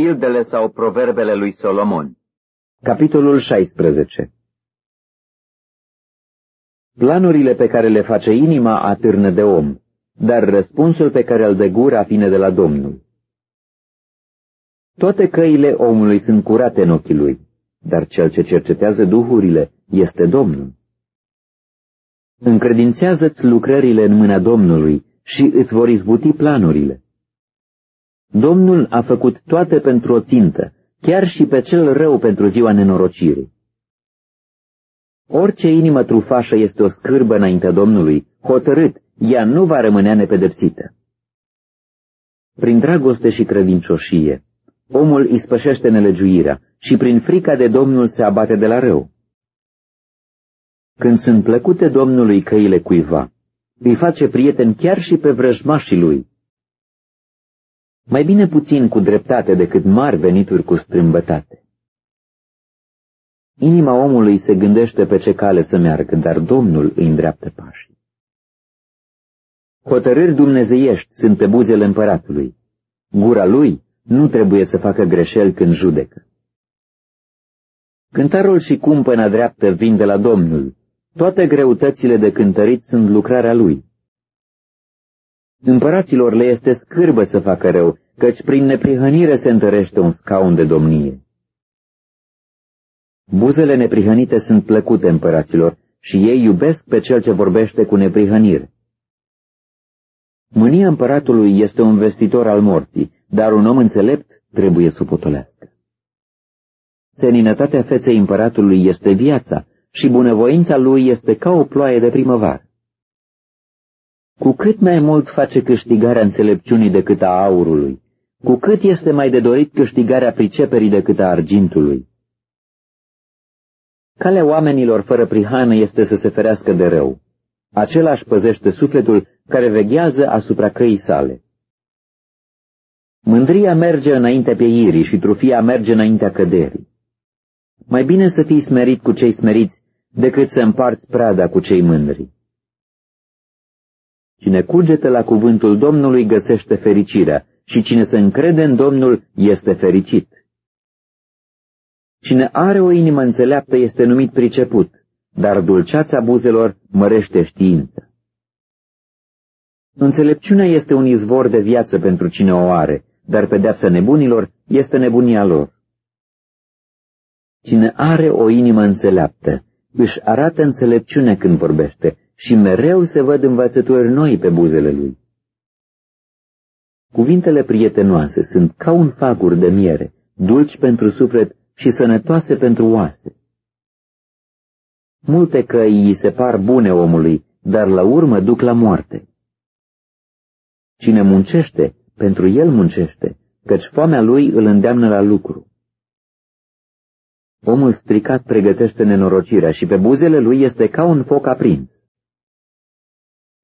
Pildele sau proverbele lui Solomon Capitolul 16 Planurile pe care le face inima atârnă de om, dar răspunsul pe care îl dă gura vine de la Domnul. Toate căile omului sunt curate în ochii lui, dar cel ce cercetează duhurile este Domnul. Încredințează-ți lucrările în mâna Domnului și îți vor izbuti planurile. Domnul a făcut toate pentru o țintă, chiar și pe cel rău pentru ziua nenorocirii. Orice inimă trufașă este o scârbă înaintea Domnului, hotărât, ea nu va rămânea nepedepsită. Prin dragoste și credincioșie, omul ispășește nelegiuirea și prin frica de Domnul se abate de la rău. Când sunt plăcute Domnului căile cuiva, îi face prieten chiar și pe vrăjmașii lui. Mai bine puțin cu dreptate decât mari venituri cu strâmbătate. Inima omului se gândește pe ce cale să meargă, dar Domnul îi îndreaptă pașii. Hotărâri dumnezeiești sunt pe buzele împăratului. Gura lui nu trebuie să facă greșeli când judecă. Cântarul și cumpăna dreaptă vin de la Domnul. Toate greutățile de cântărit sunt lucrarea lui. Împăraților le este scârbă să facă rău, căci prin neprihănire se întărește un scaun de domnie. Buzele neprihănite sunt plăcute împăraților și ei iubesc pe cel ce vorbește cu neprihănire. Mânia împăratului este un vestitor al morții, dar un om înțelept trebuie să potolească. Seninătatea feței împăratului este viața și bunăvoința lui este ca o ploaie de primăvară. Cu cât mai mult face câștigarea înțelepciunii decât a aurului, cu cât este mai de dorit câștigarea priceperii decât a argintului. Calea oamenilor fără prihană este să se ferească de rău. Același păzește sufletul care veghează asupra căii sale. Mândria merge înaintea pieirii și trufia merge înaintea căderii. Mai bine să fii smerit cu cei smeriți decât să împarți prada cu cei mândri. Cine cugete la cuvântul Domnului găsește fericirea și cine se încrede în Domnul este fericit. Cine are o inimă înțeleaptă este numit priceput, dar dulceața buzelor mărește știință. Înțelepciunea este un izvor de viață pentru cine o are, dar pedeapsa nebunilor este nebunia lor. Cine are o inimă înțeleaptă, își arată înțelepciunea când vorbește și mereu se văd învățători noi pe buzele lui. Cuvintele prietenoase sunt ca un fagur de miere, dulci pentru suflet și sănătoase pentru oase. Multe căi îi se par bune omului, dar la urmă duc la moarte. Cine muncește, pentru el muncește, căci foamea lui îl îndeamnă la lucru. Omul stricat pregătește nenorocirea și pe buzele lui este ca un foc aprins.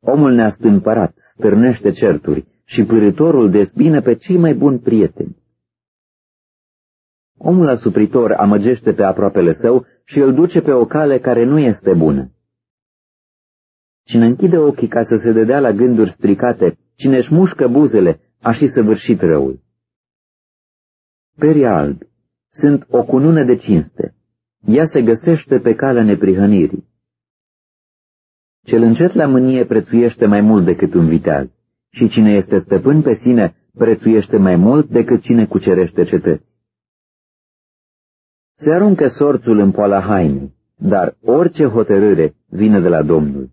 Omul neastâmpărat stârnește certuri și pârâtorul dezbină pe cei mai buni prieteni. Omul asupritor amăgește pe aproapele său și îl duce pe o cale care nu este bună. Cine închide ochii ca să se dedea la gânduri stricate, cine își mușcă buzele, a și săvârșit răul. Perii albi sunt o cunună de cinste. Ea se găsește pe calea neprihănirii. Cel încet la mânie prețuiește mai mult decât un viteaz, și cine este stăpân pe sine prețuiește mai mult decât cine cucerește cetăți. Se aruncă sorțul în poala hainei, dar orice hotărâre vine de la Domnul.